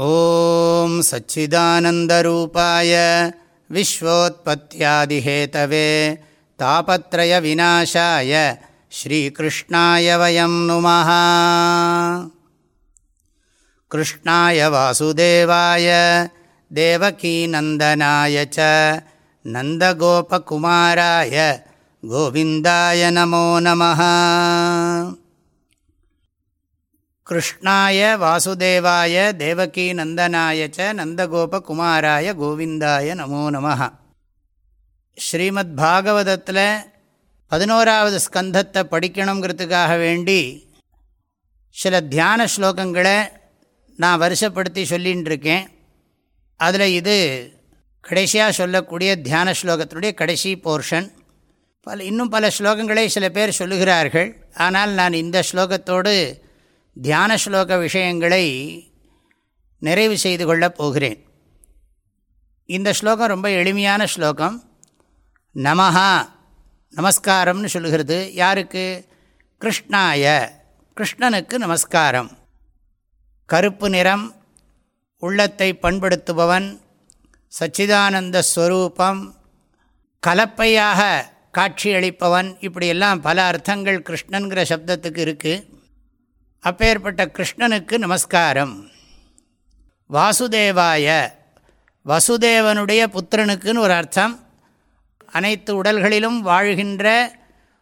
ॐ सच्चिदानन्दरूपाय विश्वोत्पत्त्यादिहेतवे तापत्रयविनाशाय श्रीकृष्णाय वयं नुमः कृष्णाय वासुदेवाय देवकीनन्दनाय च नन्दगोपकुमाराय गोविन्दाय नमो नमः கிருஷ்ணாய வாசுதேவாய தேவகி நந்தனாய ச நந்தகோபகுமாராய கோவிந்தாய நமோ நம ஸ்ரீமத் பாகவதத்தில் பதினோராவது ஸ்கந்தத்தை படிக்கணுங்கிறதுக்காக வேண்டி சில தியான ஸ்லோகங்களை நான் வருஷப்படுத்தி சொல்லின்னு இருக்கேன் அதில் இது கடைசியாக சொல்லக்கூடிய தியான ஸ்லோகத்தினுடைய கடைசி போர்ஷன். பல இன்னும் பல ஸ்லோகங்களை சில பேர் சொல்லுகிறார்கள். ஆனால் நான் இந்த ஸ்லோகத்தோடு தியான ஸ்லோக விஷயங்களை நிறைவு செய்து கொள்ளப் போகிறேன். இந்த ஸ்லோகம் ரொம்ப எளிமையான ஸ்லோகம். நமஹா நமஸ்காரம்னு சொல்லுகிறது. யாருக்கு? கிருஷ்ணாய. கிருஷ்ணனுக்கு நமஸ்காரம். கருப்பு நிறம் உள்ளத்தை பண்படுத்துபவன் சச்சிதானந்த ஸ்வரூபம் கலப்பையாக காட்சியளிப்பவன் இப்படியெல்லாம் பல அர்த்தங்கள் கிருஷ்ணன்கிற சப்தத்துக்கு இருக்குது அப்பேற்பட்ட கிருஷ்ணனுக்கு நமஸ்காரம். வாசுதேவாய வசுதேவனுடைய புத்திரனுக்குன்னு ஒரு அர்த்தம். அனைத்து உடல்களிலும் வாழ்கின்ற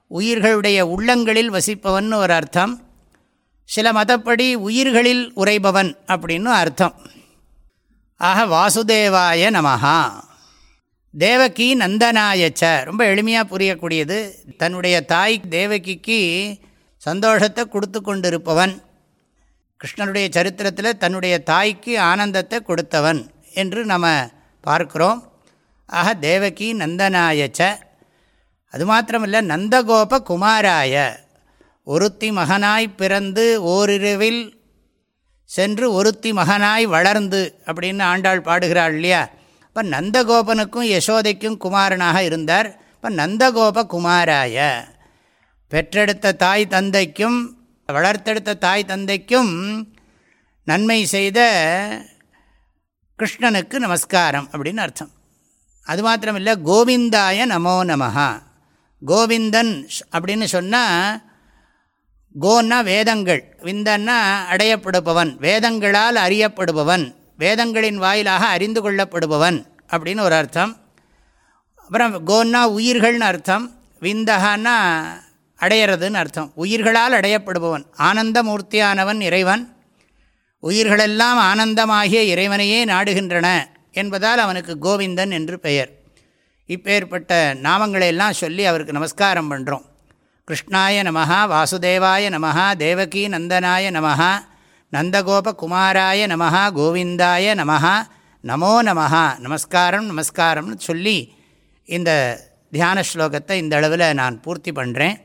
உயிர்களுடைய உள்ளங்களில் வசிப்பவன் ஒரு அர்த்தம். சில மதப்படி உயிர்களில் உரைபவன் அப்படின்னு அர்த்தம். ஆக வாசுதேவாய நமஹா. தேவகி நந்தனாயச்ச. ரொம்ப எளிமையாக புரியக்கூடியது. தன்னுடைய தாய் தேவகிக்கு சந்தோஷத்தை கொடுத்து கொண்டிருப்பவன். கிருஷ்ணனுடைய சரித்திரத்தில் தன்னுடைய தாய்க்கு ஆனந்தத்தை கொடுத்தவன் என்று நம்ம பார்க்குறோம். ஆக தேவகி நந்தனாயச்ச. அது மாத்திரமில்லை நந்தகோப குமாராய. ஒருத்தி மகனாய் பிறந்து ஓரிரவில் சென்று ஒருத்தி மகனாய் வளர்ந்து அப்படின்னு ஆண்டாள் பாடுகிறாள் இல்லையா? இப்போ நந்தகோபனுக்கும் யசோதைக்கும் குமாரனாக இருந்தார். இப்போ நந்தகோப குமாராய. பெற்றெடுத்த தாய் தந்தைக்கும் வளர்த்தெடுத்த தாய் தந்தைக்கும் நன்மை செய்த கிருஷ்ணனுக்கு நமஸ்காரம் அப்படின்னு அர்த்தம். அது மாத்திரமில்லை கோவிந்தாய நமோ நமஹா. கோவிந்தன் அப்படின்னு சொன்னால் கோன்னா வேதங்கள். விந்தன்னா அடையப்படுபவன். வேதங்களால் அறியப்படுபவன். வேதங்களின் வாயிலாக அறிந்து கொள்ளப்படுபவன் அப்படின்னு ஒரு அர்த்தம். அப்புறம் கோன்னா உயிர்கள்னு அர்த்தம். விந்தகான்னா அடையிறதுன்னு அர்த்தம். உயிர்களால் அடையப்படுபவன் ஆனந்தமூர்த்தியானவன் இறைவன். உயிர்களெல்லாம் ஆனந்தமாகிய இறைவனையே நாடுகின்றன என்பதால் அவனுக்கு கோவிந்தன் என்று பெயர். இப்பேற்பட்ட நாமங்களையெல்லாம் சொல்லி அவருக்கு நமஸ்காரம் பண்ணுறோம் கிருஷ்ணாய நமஹா வாசுதேவாய நமஹா தேவகி நந்தனாய நமஹா நந்தகோப குமாராய நமஹா கோவிந்தாய நமஹா நமோ நமஹா நமஸ்காரம் நமஸ்காரம்னு சொல்லி இந்த தியான ஸ்லோகத்தை இந்த அளவில் நான் பூர்த்தி பண்ணுறேன்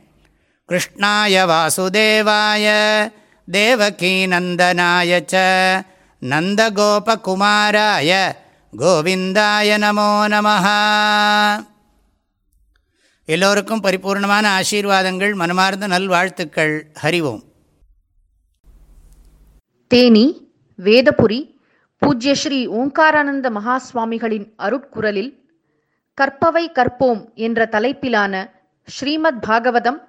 கிருஷ்ணாய வாசுதேவாய தேவகி நந்தனாய ச நந்தகோபகுமாராய கோவிந்தாய நமோ நமஹா. எல்லோருக்கும் பரிபூர்ணமான ஆசீர்வாதங்கள் மனமார்ந்த நல்வாழ்த்துக்கள். ஹரிவோம் தேனி வேதபுரி பூஜ்ய ஸ்ரீ ஓங்காரானந்த மகாஸ்வாமிகளின் அருட்குரலில் கற்பவை கற்போம் என்ற தலைப்பிலான ஸ்ரீமத் பாகவதம்